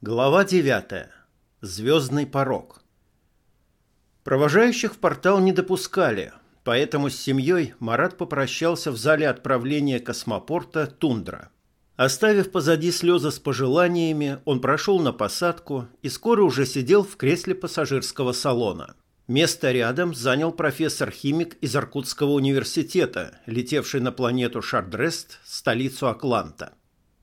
Глава 9. Звездный порог. Провожающих в портал не допускали, поэтому с семьей Марат попрощался в зале отправления космопорта «Тундра». Оставив позади слезы с пожеланиями, он прошел на посадку и скоро уже сидел в кресле пассажирского салона. Место рядом занял профессор-химик из Иркутского университета, летевший на планету Шардрест, столицу Акланта.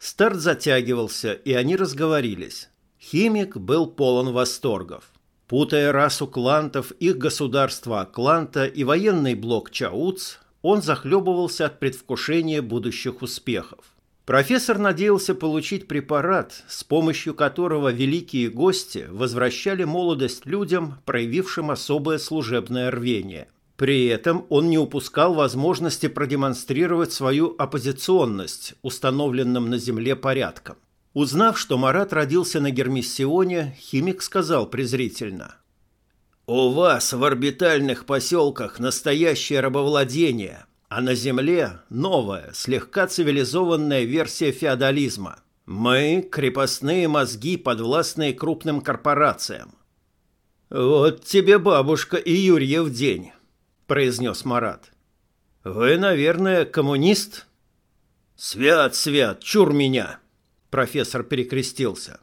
Старт затягивался, и они разговорились. Химик был полон восторгов. Путая расу клантов, их государство Акланта и военный блок Чауц, он захлебывался от предвкушения будущих успехов. Профессор надеялся получить препарат, с помощью которого великие гости возвращали молодость людям, проявившим особое служебное рвение. При этом он не упускал возможности продемонстрировать свою оппозиционность установленным на Земле порядком. Узнав, что Марат родился на Гермиссионе, химик сказал презрительно. «У вас в орбитальных поселках настоящее рабовладение, а на Земле новая, слегка цивилизованная версия феодализма. Мы – крепостные мозги, подвластные крупным корпорациям». «Вот тебе бабушка и Юрьев день». – произнес Марат. «Вы, наверное, коммунист?» «Свят, свят, чур меня!» – профессор перекрестился.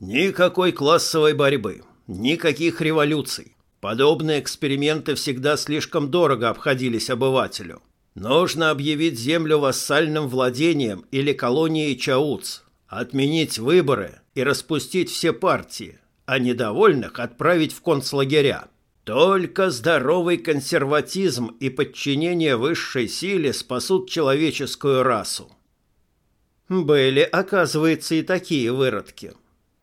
«Никакой классовой борьбы, никаких революций. Подобные эксперименты всегда слишком дорого обходились обывателю. Нужно объявить землю вассальным владением или колонией Чауц, отменить выборы и распустить все партии, а недовольных отправить в концлагеря. Только здоровый консерватизм и подчинение высшей силе спасут человеческую расу. Были, оказывается, и такие выродки.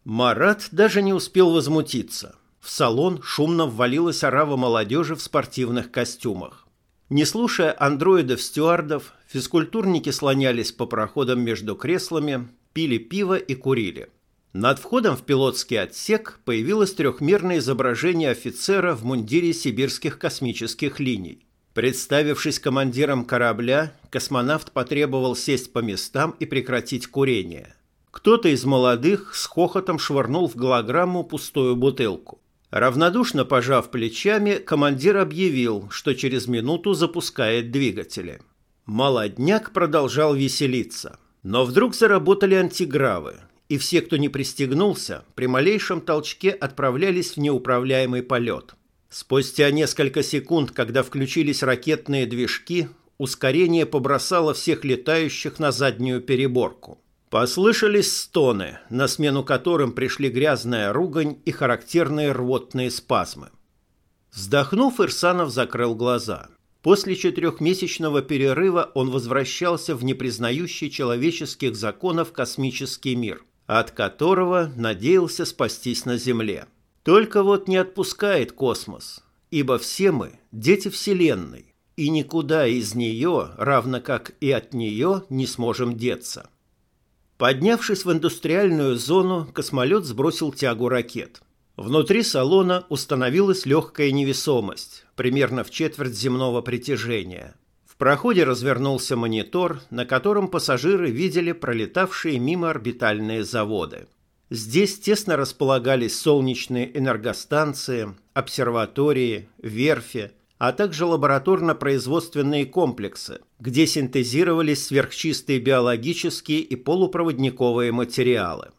Марат даже не успел возмутиться. В салон шумно ввалилась орава молодежи в спортивных костюмах. Не слушая андроидов-стюардов, физкультурники слонялись по проходам между креслами, пили пиво и курили. Над входом в пилотский отсек появилось трехмерное изображение офицера в мундире сибирских космических линий. Представившись командиром корабля, космонавт потребовал сесть по местам и прекратить курение. Кто-то из молодых с хохотом швырнул в голограмму пустую бутылку. Равнодушно пожав плечами, командир объявил, что через минуту запускает двигатели. Молодняк продолжал веселиться. Но вдруг заработали антигравы, и все, кто не пристегнулся, при малейшем толчке отправлялись в неуправляемый полет. Спустя несколько секунд, когда включились ракетные движки, ускорение побросало всех летающих на заднюю переборку. Послышались стоны, на смену которым пришли грязная ругань и характерные рвотные спазмы. Вздохнув, Ирсанов закрыл глаза. После четырехмесячного перерыва он возвращался в непризнающий человеческих законов космический мир – от которого надеялся спастись на Земле. Только вот не отпускает космос, ибо все мы – дети Вселенной, и никуда из нее, равно как и от нее, не сможем деться. Поднявшись в индустриальную зону, космолет сбросил тягу ракет. Внутри салона установилась легкая невесомость, примерно в четверть земного притяжения – в проходе развернулся монитор, на котором пассажиры видели пролетавшие мимо орбитальные заводы. Здесь тесно располагались солнечные энергостанции, обсерватории, верфи, а также лабораторно-производственные комплексы, где синтезировались сверхчистые биологические и полупроводниковые материалы.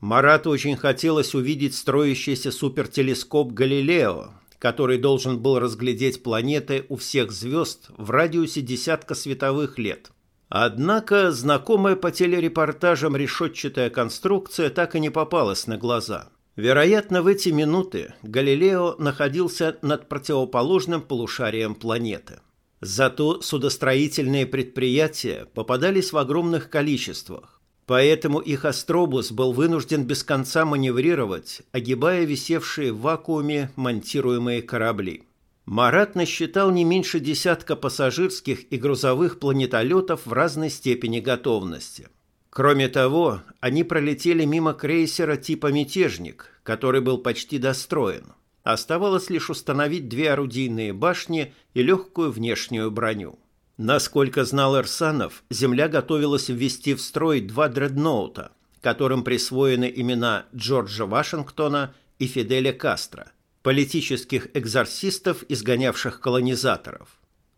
Марату очень хотелось увидеть строящийся супертелескоп «Галилео», который должен был разглядеть планеты у всех звезд в радиусе десятка световых лет. Однако знакомая по телерепортажам решетчатая конструкция так и не попалась на глаза. Вероятно, в эти минуты Галилео находился над противоположным полушарием планеты. Зато судостроительные предприятия попадались в огромных количествах. Поэтому их астробус был вынужден без конца маневрировать, огибая висевшие в вакууме монтируемые корабли. Марат насчитал не меньше десятка пассажирских и грузовых планетолетов в разной степени готовности. Кроме того, они пролетели мимо крейсера типа «Мятежник», который был почти достроен. Оставалось лишь установить две орудийные башни и легкую внешнюю броню. Насколько знал Эрсанов, Земля готовилась ввести в строй два дредноута, которым присвоены имена Джорджа Вашингтона и Фиделя Кастро, политических экзорсистов, изгонявших колонизаторов.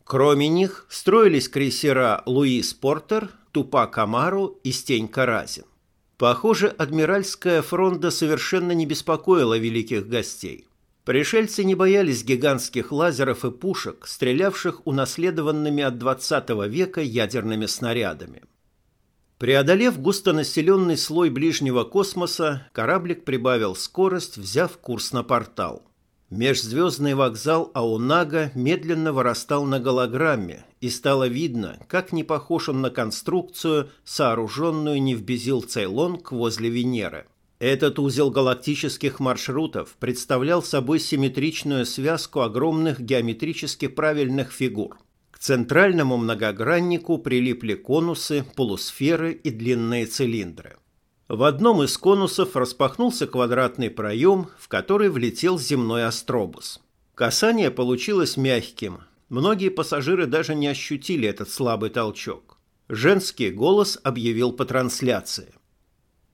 Кроме них строились крейсера «Луис Портер», «Тупак Амару» и «Стенька Разин». Похоже, адмиральская фронта совершенно не беспокоила великих гостей. Пришельцы не боялись гигантских лазеров и пушек, стрелявших унаследованными от 20 века ядерными снарядами. Преодолев густонаселенный слой ближнего космоса, кораблик прибавил скорость, взяв курс на портал. Межзвездный вокзал Аунага медленно вырастал на голограмме, и стало видно, как не похож он на конструкцию, сооруженную не в Безил-Цейлонг возле Венеры. Этот узел галактических маршрутов представлял собой симметричную связку огромных геометрически правильных фигур. К центральному многограннику прилипли конусы, полусферы и длинные цилиндры. В одном из конусов распахнулся квадратный проем, в который влетел земной астробус. Касание получилось мягким. Многие пассажиры даже не ощутили этот слабый толчок. Женский голос объявил по трансляции.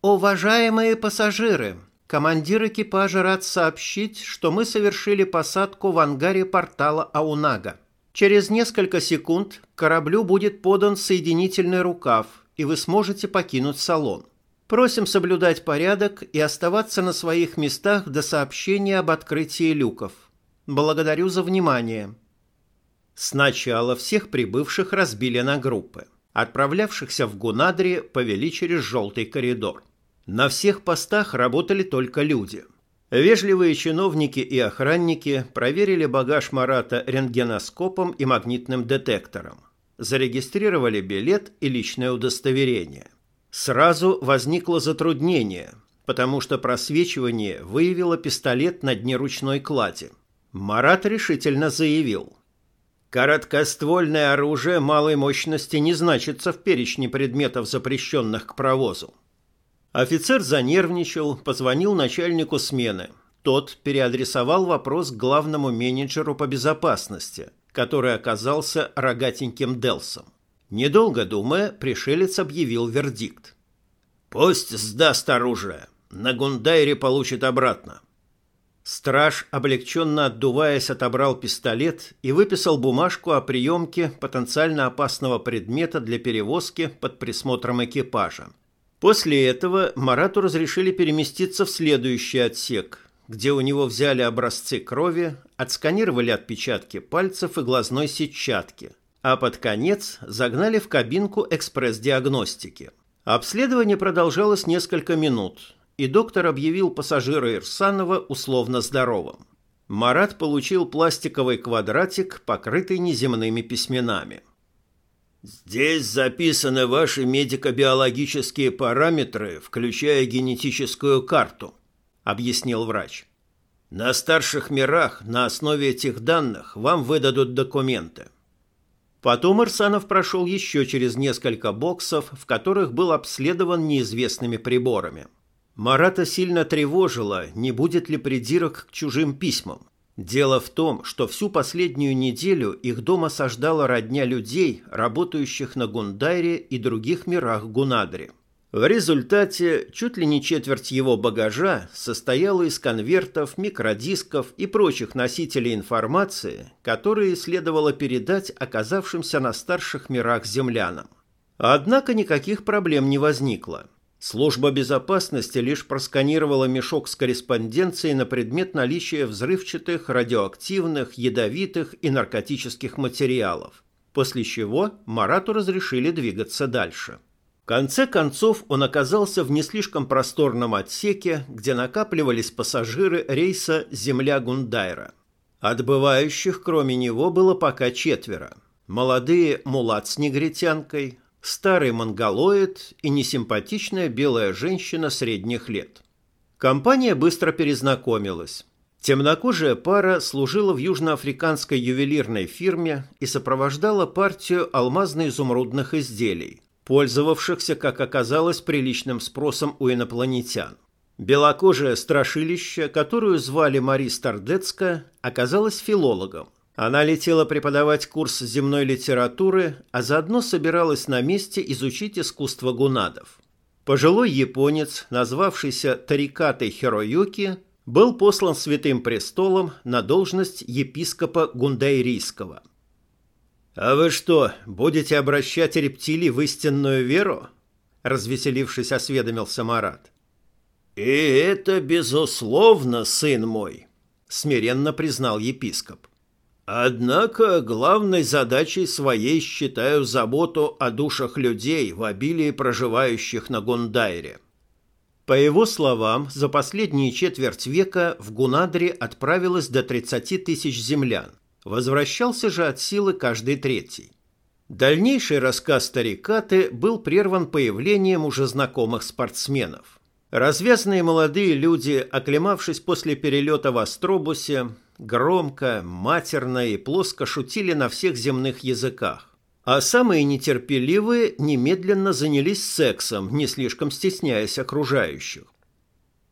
«Уважаемые пассажиры, командир экипажа рад сообщить, что мы совершили посадку в ангаре портала Аунага. Через несколько секунд кораблю будет подан соединительный рукав, и вы сможете покинуть салон. Просим соблюдать порядок и оставаться на своих местах до сообщения об открытии люков. Благодарю за внимание. Сначала всех прибывших разбили на группы. Отправлявшихся в Гунадри повели через желтый коридор. На всех постах работали только люди. Вежливые чиновники и охранники проверили багаж Марата рентгеноскопом и магнитным детектором. Зарегистрировали билет и личное удостоверение. Сразу возникло затруднение, потому что просвечивание выявило пистолет на дне ручной клади. Марат решительно заявил. «Короткоствольное оружие малой мощности не значится в перечне предметов, запрещенных к провозу». Офицер занервничал, позвонил начальнику смены. Тот переадресовал вопрос к главному менеджеру по безопасности, который оказался рогатеньким Делсом. Недолго думая, пришелец объявил вердикт. «Пусть сдаст оружие. На Гундайре получит обратно». Страж, облегченно отдуваясь, отобрал пистолет и выписал бумажку о приемке потенциально опасного предмета для перевозки под присмотром экипажа. После этого Марату разрешили переместиться в следующий отсек, где у него взяли образцы крови, отсканировали отпечатки пальцев и глазной сетчатки – а под конец загнали в кабинку экспресс-диагностики. Обследование продолжалось несколько минут, и доктор объявил пассажира Ирсанова условно здоровым. Марат получил пластиковый квадратик, покрытый неземными письменами. «Здесь записаны ваши медико-биологические параметры, включая генетическую карту», — объяснил врач. «На старших мирах на основе этих данных вам выдадут документы. Потом Ирсанов прошел еще через несколько боксов, в которых был обследован неизвестными приборами. Марата сильно тревожило, не будет ли придирок к чужим письмам. Дело в том, что всю последнюю неделю их дом осаждала родня людей, работающих на Гундайре и других мирах Гунадри. В результате чуть ли не четверть его багажа состояла из конвертов, микродисков и прочих носителей информации, которые следовало передать оказавшимся на старших мирах землянам. Однако никаких проблем не возникло. Служба безопасности лишь просканировала мешок с корреспонденцией на предмет наличия взрывчатых, радиоактивных, ядовитых и наркотических материалов, после чего Марату разрешили двигаться дальше. В конце концов он оказался в не слишком просторном отсеке, где накапливались пассажиры рейса «Земля-Гундайра». Отбывающих, кроме него, было пока четверо. Молодые мулат с негритянкой, старый монголоид и несимпатичная белая женщина средних лет. Компания быстро перезнакомилась. Темнокожая пара служила в южноафриканской ювелирной фирме и сопровождала партию алмазно-изумрудных изделий пользовавшихся, как оказалось, приличным спросом у инопланетян. Белокожее страшилище, которую звали Мари Стардецка, оказалась филологом. Она летела преподавать курс земной литературы, а заодно собиралась на месте изучить искусство гунадов. Пожилой японец, назвавшийся Тарикатой Хироюки, был послан Святым Престолом на должность епископа Гундайрийского. «А вы что, будете обращать рептилий в истинную веру?» развеселившись, осведомился Марат. «И это, безусловно, сын мой», — смиренно признал епископ. «Однако главной задачей своей считаю заботу о душах людей в обилии проживающих на Гундайре. По его словам, за последние четверть века в Гунадре отправилось до 30 тысяч землян. Возвращался же от силы каждый третий. Дальнейший рассказ старикаты был прерван появлением уже знакомых спортсменов. Развязные молодые люди, оклемавшись после перелета в Астробусе, громко, матерно и плоско шутили на всех земных языках. А самые нетерпеливые немедленно занялись сексом, не слишком стесняясь окружающих.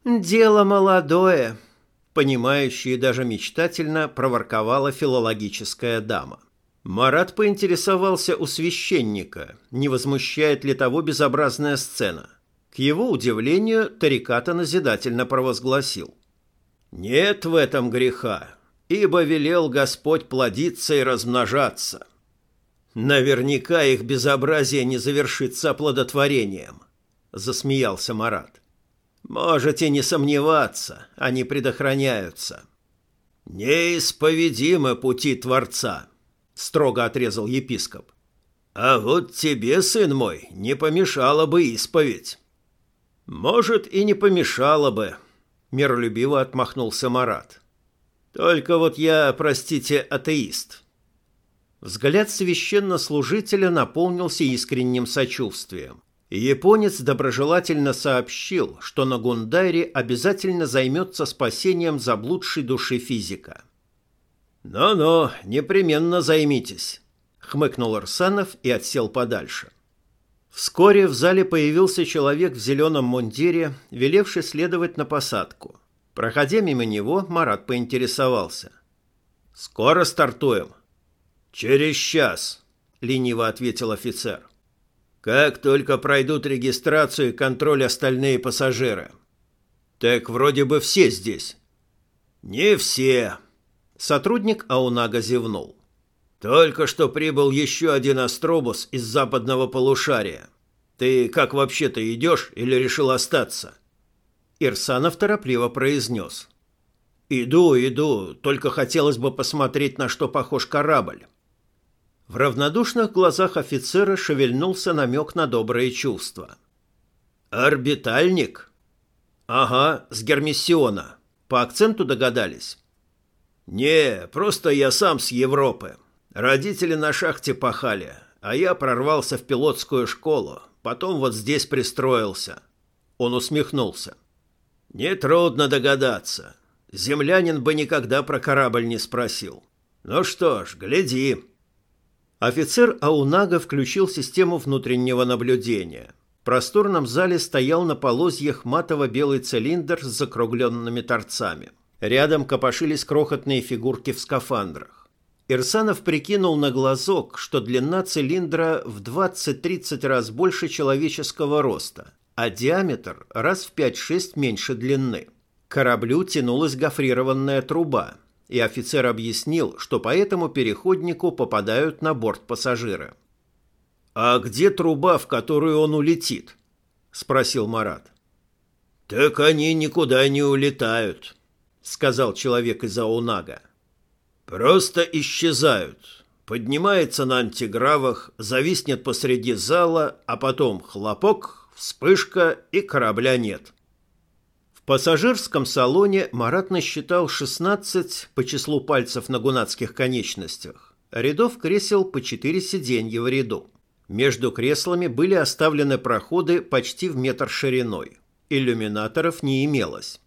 «Дело молодое», — понимающая и даже мечтательно проворковала филологическая дама. Марат поинтересовался у священника, не возмущает ли того безобразная сцена. К его удивлению, Тариката назидательно провозгласил. «Нет в этом греха, ибо велел Господь плодиться и размножаться». Наверняка их безобразие не завершится оплодотворением, засмеялся Марат. Можете не сомневаться, они предохраняются. Неисповедимы пути Творца, строго отрезал епископ. А вот тебе, сын мой, не помешало бы исповедь. Может, и не помешало бы, миролюбиво отмахнулся Марат. Только вот я, простите, атеист. Взгляд священнослужителя наполнился искренним сочувствием. японец доброжелательно сообщил, что на Гундайре обязательно займется спасением заблудшей души физика. «Ну-ну, непременно займитесь», — хмыкнул Арсанов и отсел подальше. Вскоре в зале появился человек в зеленом мундире, велевший следовать на посадку. Проходя мимо него, Марат поинтересовался. «Скоро стартуем?» «Через час», — лениво ответил офицер. «Как только пройдут регистрацию и контроль остальные пассажиры». «Так вроде бы все здесь». «Не все», — сотрудник Аунага зевнул. «Только что прибыл еще один астробус из западного полушария. Ты как вообще-то идешь или решил остаться?» Ирсанов торопливо произнес. «Иду, иду, только хотелось бы посмотреть, на что похож корабль». В равнодушных глазах офицера шевельнулся намек на добрые чувства. «Орбитальник?» «Ага, с Гермиссиона. По акценту догадались?» «Не, просто я сам с Европы. Родители на шахте пахали, а я прорвался в пилотскую школу, потом вот здесь пристроился». Он усмехнулся. «Нетрудно догадаться. Землянин бы никогда про корабль не спросил. Ну что ж, гляди». Офицер Аунага включил систему внутреннего наблюдения. В просторном зале стоял на полозьях матово-белый цилиндр с закругленными торцами. Рядом копошились крохотные фигурки в скафандрах. Ирсанов прикинул на глазок, что длина цилиндра в 20-30 раз больше человеческого роста, а диаметр раз в 5-6 меньше длины. К кораблю тянулась гофрированная труба, и офицер объяснил, что по этому переходнику попадают на борт пассажиры. «А где труба, в которую он улетит?» – спросил Марат. «Так они никуда не улетают», – сказал человек из Аунага. «Просто исчезают. Поднимается на антигравах, зависнет посреди зала, а потом хлопок, вспышка и корабля нет». В пассажирском салоне Марат насчитал 16 по числу пальцев на гунатских конечностях. Рядов кресел по 4 сиденья в ряду. Между креслами были оставлены проходы почти в метр шириной. Иллюминаторов не имелось.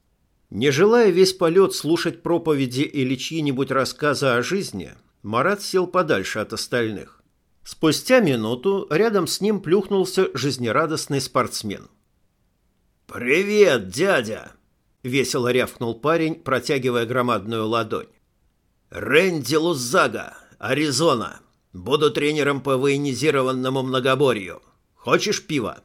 Не желая весь полет слушать проповеди или чьи-нибудь рассказы о жизни, Марат сел подальше от остальных. Спустя минуту рядом с ним плюхнулся жизнерадостный спортсмен. «Привет, дядя!» — весело рявкнул парень, протягивая громадную ладонь. «Рэнди Лузага, Аризона. Буду тренером по военизированному многоборью. Хочешь пива?»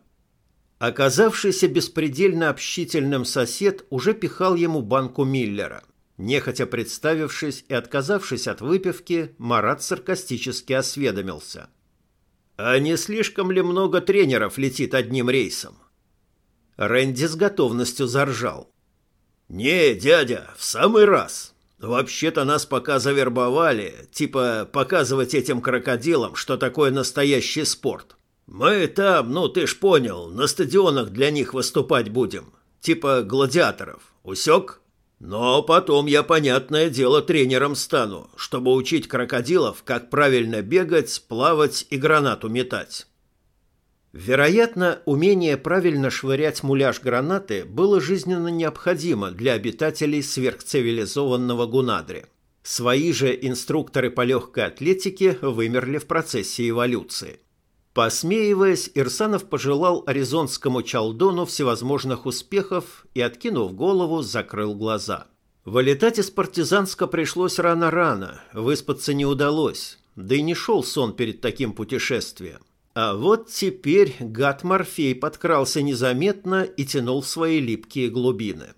Оказавшийся беспредельно общительным сосед уже пихал ему банку Миллера. Нехотя представившись и отказавшись от выпивки, Марат саркастически осведомился. «А не слишком ли много тренеров летит одним рейсом?» Рэнди с готовностью заржал. «Не, дядя, в самый раз. Вообще-то нас пока завербовали, типа показывать этим крокодилам, что такое настоящий спорт. Мы там, ну ты ж понял, на стадионах для них выступать будем. Типа гладиаторов. Усек? Но потом я, понятное дело, тренером стану, чтобы учить крокодилов, как правильно бегать, плавать и гранату метать. Вероятно, умение правильно швырять муляж гранаты было жизненно необходимо для обитателей сверхцивилизованного Гунадри. Свои же инструкторы по легкой атлетике вымерли в процессе эволюции. Посмеиваясь, Ирсанов пожелал аризонскому чалдону всевозможных успехов и, откинув голову, закрыл глаза. Вылетать из партизанска пришлось рано-рано, выспаться не удалось, да и не шел сон перед таким путешествием. А вот теперь гад Морфей подкрался незаметно и тянул свои липкие глубины.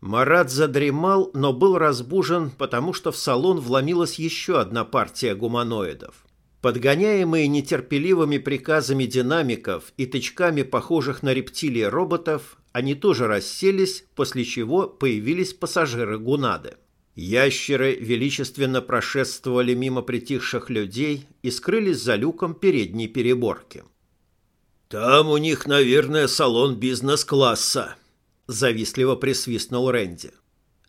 Марат задремал, но был разбужен, потому что в салон вломилась еще одна партия гуманоидов. Подгоняемые нетерпеливыми приказами динамиков и тычками похожих на рептилии роботов, они тоже расселись, после чего появились пассажиры Гунады. Ящеры величественно прошествовали мимо притихших людей и скрылись за люком передней переборки. «Там у них, наверное, салон бизнес-класса», — завистливо присвистнул Рэнди.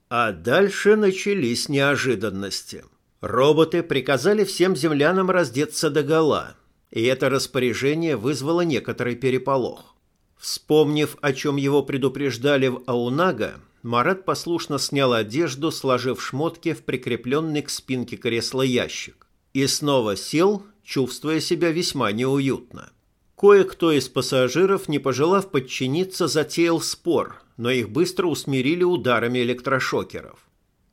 А дальше начались неожиданности — Роботы приказали всем землянам раздеться догола, и это распоряжение вызвало некоторый переполох. Вспомнив, о чем его предупреждали в Аунага, Марат послушно снял одежду, сложив шмотки в прикрепленный к спинке кресла ящик, и снова сел, чувствуя себя весьма неуютно. Кое-кто из пассажиров, не пожелав подчиниться, затеял спор, но их быстро усмирили ударами электрошокеров.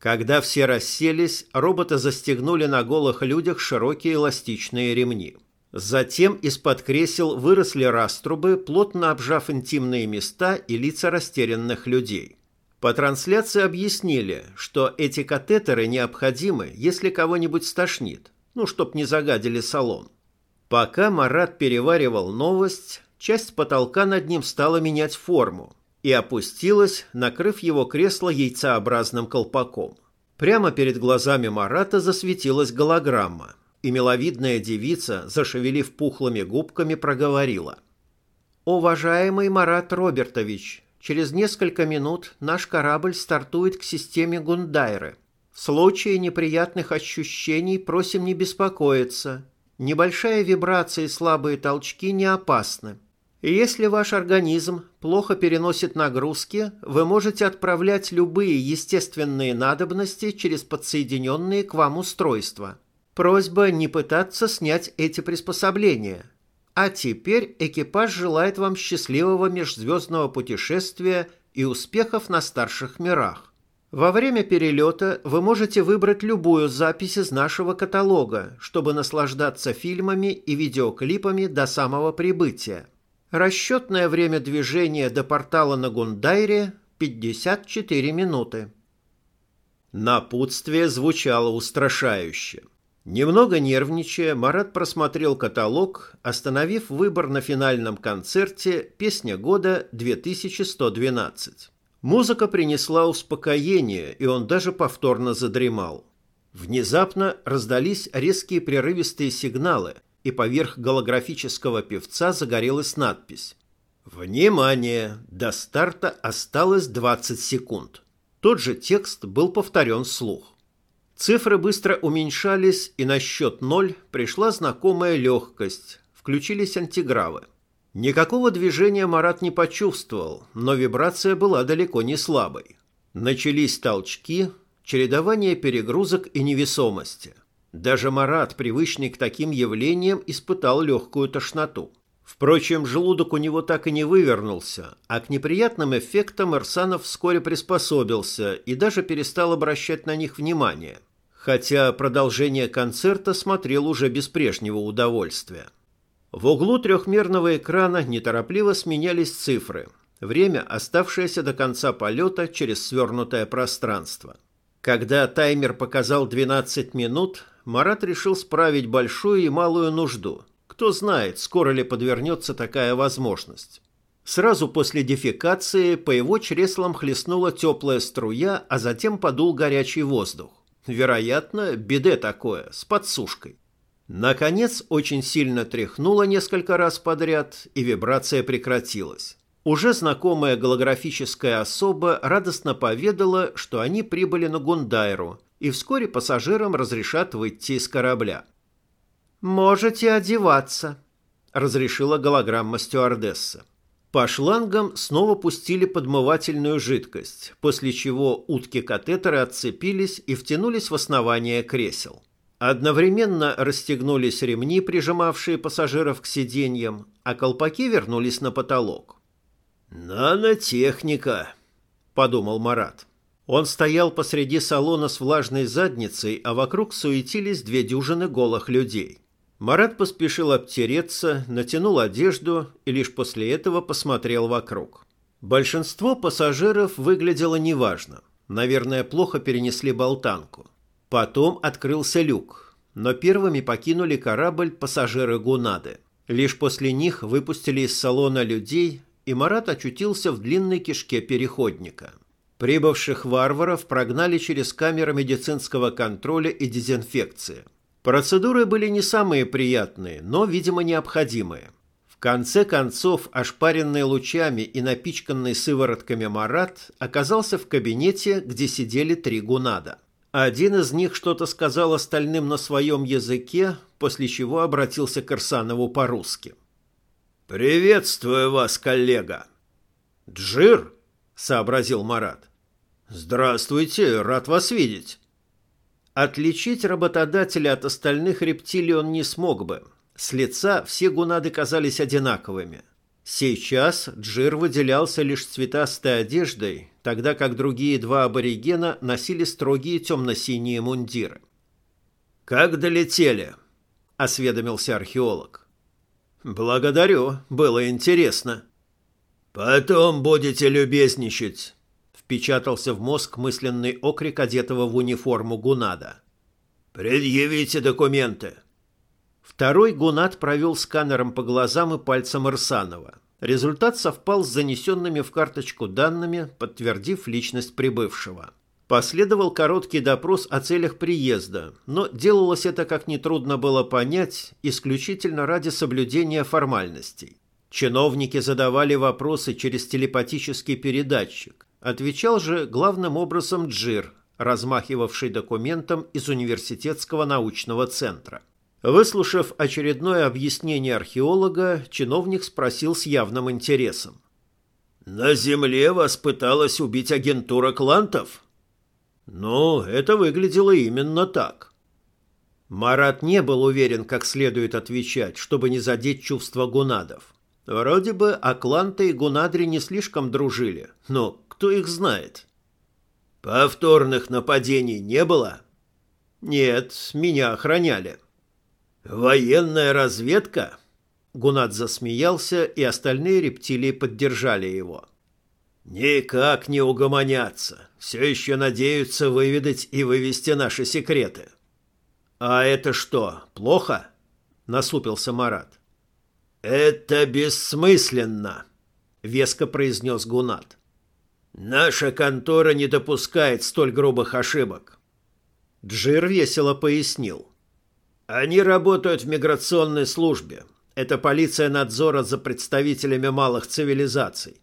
Когда все расселись, робота застегнули на голых людях широкие эластичные ремни. Затем из-под кресел выросли раструбы, плотно обжав интимные места и лица растерянных людей. По трансляции объяснили, что эти катетеры необходимы, если кого-нибудь стошнит, ну, чтоб не загадили салон. Пока Марат переваривал новость, часть потолка над ним стала менять форму, и опустилась, накрыв его кресло яйцеобразным колпаком. Прямо перед глазами Марата засветилась голограмма, и миловидная девица, зашевелив пухлыми губками, проговорила. «Уважаемый Марат Робертович, через несколько минут наш корабль стартует к системе Гундайры. В случае неприятных ощущений просим не беспокоиться. Небольшая вибрация и слабые толчки не опасны. Если ваш организм плохо переносит нагрузки, вы можете отправлять любые естественные надобности через подсоединенные к вам устройства. Просьба не пытаться снять эти приспособления. А теперь экипаж желает вам счастливого межзвездного путешествия и успехов на старших мирах. Во время перелета вы можете выбрать любую запись из нашего каталога, чтобы наслаждаться фильмами и видеоклипами до самого прибытия. Расчетное время движения до портала на Гундайре – 54 минуты. Напутствие звучало устрашающе. Немного нервничая, Марат просмотрел каталог, остановив выбор на финальном концерте «Песня года 2112». Музыка принесла успокоение, и он даже повторно задремал. Внезапно раздались резкие прерывистые сигналы, и поверх голографического певца загорелась надпись «Внимание! До старта осталось 20 секунд». Тот же текст был повторен вслух. Цифры быстро уменьшались, и на счет ноль пришла знакомая легкость. Включились антигравы. Никакого движения Марат не почувствовал, но вибрация была далеко не слабой. Начались толчки, чередование перегрузок и невесомости – даже Марат, привычный к таким явлениям, испытал легкую тошноту. Впрочем, желудок у него так и не вывернулся, а к неприятным эффектам Арсанов вскоре приспособился и даже перестал обращать на них внимание, хотя продолжение концерта смотрел уже без прежнего удовольствия. В углу трехмерного экрана неторопливо сменялись цифры. Время, оставшееся до конца полета через свернутое пространство. Когда таймер показал 12 минут, Марат решил справить большую и малую нужду. Кто знает, скоро ли подвернется такая возможность. Сразу после дефекации по его чреслам хлестнула теплая струя, а затем подул горячий воздух. Вероятно, беде такое, с подсушкой. Наконец, очень сильно тряхнуло несколько раз подряд, и вибрация прекратилась. Уже знакомая голографическая особа радостно поведала, что они прибыли на Гундайру, и вскоре пассажирам разрешат выйти из корабля. «Можете одеваться», — разрешила голограмма стюардесса. По шлангам снова пустили подмывательную жидкость, после чего утки-катетеры отцепились и втянулись в основание кресел. Одновременно расстегнулись ремни, прижимавшие пассажиров к сиденьям, а колпаки вернулись на потолок. «Нанотехника», — подумал Марат. Он стоял посреди салона с влажной задницей, а вокруг суетились две дюжины голых людей. Марат поспешил обтереться, натянул одежду и лишь после этого посмотрел вокруг. Большинство пассажиров выглядело неважно. Наверное, плохо перенесли болтанку. Потом открылся люк, но первыми покинули корабль пассажиры Гунады. Лишь после них выпустили из салона людей, и Марат очутился в длинной кишке переходника. Прибывших варваров прогнали через камеры медицинского контроля и дезинфекции. Процедуры были не самые приятные, но, видимо, необходимые. В конце концов, ошпаренный лучами и напичканный сыворотками Марат оказался в кабинете, где сидели три гунада. Один из них что-то сказал остальным на своем языке, после чего обратился к Арсанову по-русски. «Приветствую вас, коллега!» «Джир!» — сообразил Марат. «Здравствуйте, рад вас видеть!» Отличить работодателя от остальных рептилий он не смог бы. С лица все гунады казались одинаковыми. Сейчас Джир выделялся лишь цветастой одеждой, тогда как другие два аборигена носили строгие темно-синие мундиры. «Как долетели?» – осведомился археолог. «Благодарю, было интересно». «Потом будете любезничать», – впечатался в мозг мысленный окрик одетого в униформу Гунада. «Предъявите документы». Второй Гунат провел сканером по глазам и пальцам Ирсанова. Результат совпал с занесенными в карточку данными, подтвердив личность прибывшего. Последовал короткий допрос о целях приезда, но делалось это, как нетрудно было понять, исключительно ради соблюдения формальностей. Чиновники задавали вопросы через телепатический передатчик. Отвечал же главным образом Джир, размахивавший документом из университетского научного центра. Выслушав очередное объяснение археолога, чиновник спросил с явным интересом. «На Земле вас пыталась убить агентура клантов?» «Ну, это выглядело именно так». Марат не был уверен, как следует отвечать, чтобы не задеть чувства гунадов. Вроде бы Акланта и Гунадри не слишком дружили, но кто их знает? «Повторных нападений не было?» «Нет, меня охраняли». «Военная разведка?» Гунат засмеялся, и остальные рептилии поддержали его. «Никак не угомонятся. Все еще надеются выведать и вывести наши секреты». «А это что, плохо?» — насупился Марат. «Это бессмысленно», — веско произнес Гунат. «Наша контора не допускает столь грубых ошибок». Джир весело пояснил. Они работают в миграционной службе. Это полиция надзора за представителями малых цивилизаций.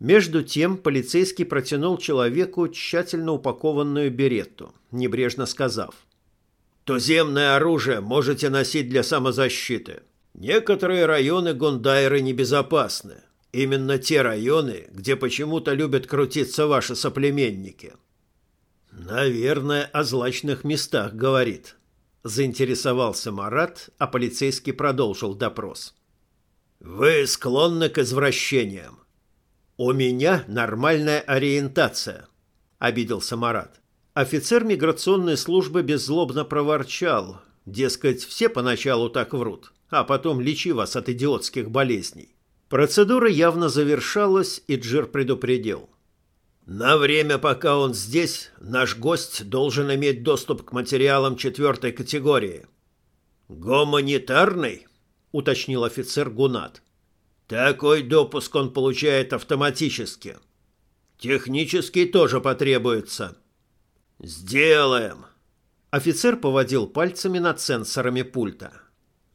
Между тем полицейский протянул человеку тщательно упакованную беретту, небрежно сказав. «Туземное оружие можете носить для самозащиты. Некоторые районы Гундайры небезопасны. Именно те районы, где почему-то любят крутиться ваши соплеменники». «Наверное, о злачных местах говорит», Заинтересовался Марат, а полицейский продолжил допрос. «Вы склонны к извращениям». «У меня нормальная ориентация», — обиделся Марат. Офицер миграционной службы беззлобно проворчал. Дескать, все поначалу так врут. А потом лечи вас от идиотских болезней. Процедура явно завершалась, и Джир предупредил. На время, пока он здесь, наш гость должен иметь доступ к материалам четвертой категории. «Гуманитарный?» – уточнил офицер Гунат. «Такой допуск он получает автоматически. Технический тоже потребуется». «Сделаем!» Офицер поводил пальцами над сенсорами пульта.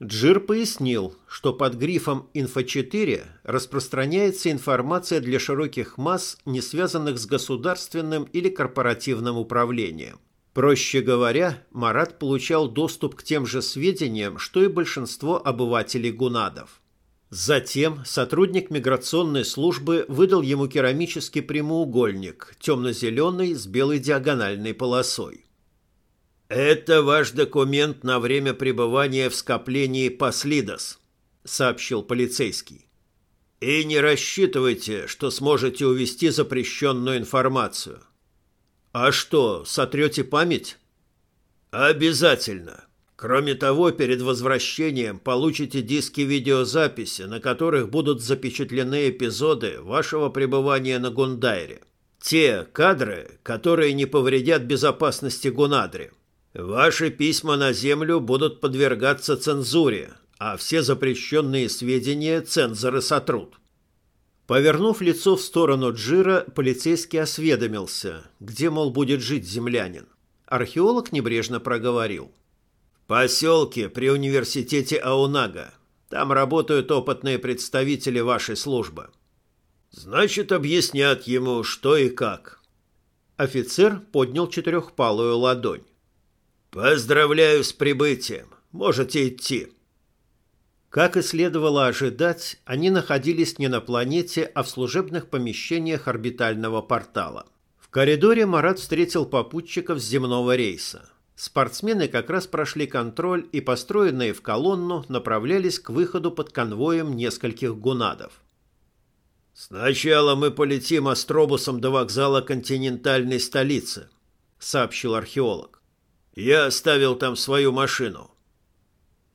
Джир пояснил, что под грифом «Инфо-4» распространяется информация для широких масс, не связанных с государственным или корпоративным управлением. Проще говоря, Марат получал доступ к тем же сведениям, что и большинство обывателей Гунадов. Затем сотрудник миграционной службы выдал ему керамический прямоугольник, темно-зеленый с белой диагональной полосой. «Это ваш документ на время пребывания в скоплении Паслидос», — сообщил полицейский. «И не рассчитывайте, что сможете увести запрещенную информацию». «А что, сотрете память?» «Обязательно. Кроме того, перед возвращением получите диски видеозаписи, на которых будут запечатлены эпизоды вашего пребывания на Гундайре. Те кадры, которые не повредят безопасности Гунадри». Ваши письма на землю будут подвергаться цензуре, а все запрещенные сведения цензоры сотрут. Повернув лицо в сторону Джира, полицейский осведомился, где, мол, будет жить землянин. Археолог небрежно проговорил. «В поселке при университете Аунага. Там работают опытные представители вашей службы». «Значит, объяснят ему, что и как». Офицер поднял четырехпалую ладонь. «Поздравляю с прибытием. Можете идти». Как и следовало ожидать, они находились не на планете, а в служебных помещениях орбитального портала. В коридоре Марат встретил попутчиков с земного рейса. Спортсмены как раз прошли контроль и, построенные в колонну, направлялись к выходу под конвоем нескольких гунадов. «Сначала мы полетим астробусом до вокзала континентальной столицы», — сообщил археолог. Я оставил там свою машину.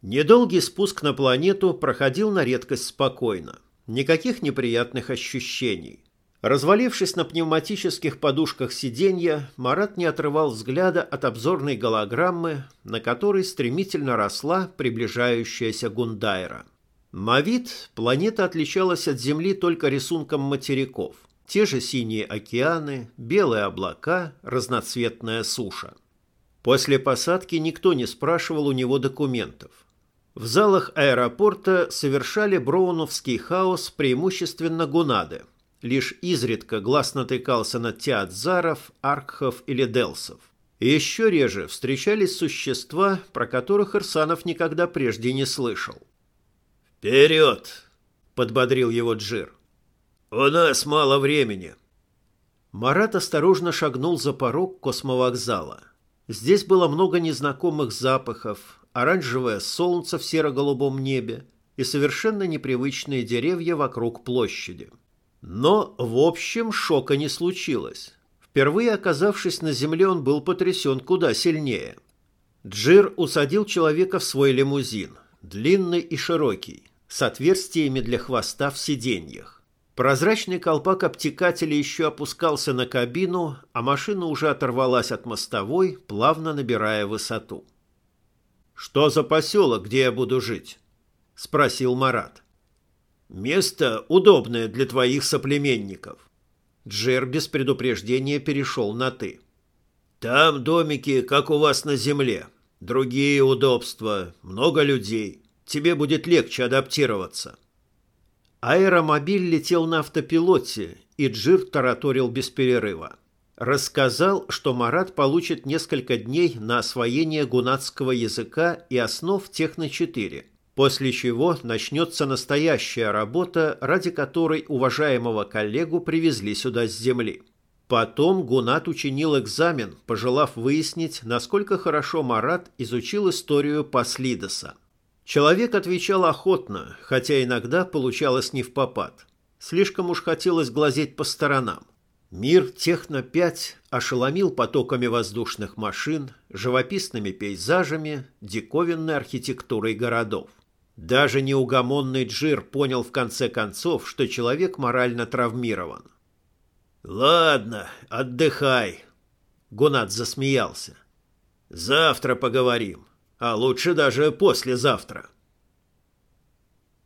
Недолгий спуск на планету проходил на редкость спокойно. Никаких неприятных ощущений. Развалившись на пневматических подушках сиденья, Марат не отрывал взгляда от обзорной голограммы, на которой стремительно росла приближающаяся Гундайра. Мавит планета отличалась от Земли только рисунком материков. Те же синие океаны, белые облака, разноцветная суша. После посадки никто не спрашивал у него документов. В залах аэропорта совершали броуновский хаос преимущественно гунады. Лишь изредка глаз натыкался на театзаров, аркхов или делсов. И еще реже встречались существа, про которых Ирсанов никогда прежде не слышал. «Вперед!» – подбодрил его Джир. «У нас мало времени». Марат осторожно шагнул за порог космовокзала – Здесь было много незнакомых запахов, оранжевое солнце в серо-голубом небе и совершенно непривычные деревья вокруг площади. Но, в общем, шока не случилось. Впервые оказавшись на земле, он был потрясен куда сильнее. Джир усадил человека в свой лимузин, длинный и широкий, с отверстиями для хвоста в сиденьях. Прозрачный колпак обтекателя еще опускался на кабину, а машина уже оторвалась от мостовой, плавно набирая высоту. «Что за поселок, где я буду жить?» – спросил Марат. «Место удобное для твоих соплеменников». Джер без предупреждения перешел на «ты». «Там домики, как у вас на земле. Другие удобства, много людей. Тебе будет легче адаптироваться». Аэромобиль летел на автопилоте, и Джир тараторил без перерыва. Рассказал, что Марат получит несколько дней на освоение гунатского языка и основ Техно-4, после чего начнется настоящая работа, ради которой уважаемого коллегу привезли сюда с земли. Потом Гунат учинил экзамен, пожелав выяснить, насколько хорошо Марат изучил историю Паслидоса – Человек отвечал охотно, хотя иногда получалось не в попад. Слишком уж хотелось глазеть по сторонам. Мир Техно-5 ошеломил потоками воздушных машин, живописными пейзажами, диковинной архитектурой городов. Даже неугомонный Джир понял в конце концов, что человек морально травмирован. «Ладно, отдыхай», — Гунат засмеялся. «Завтра поговорим, а лучше даже послезавтра».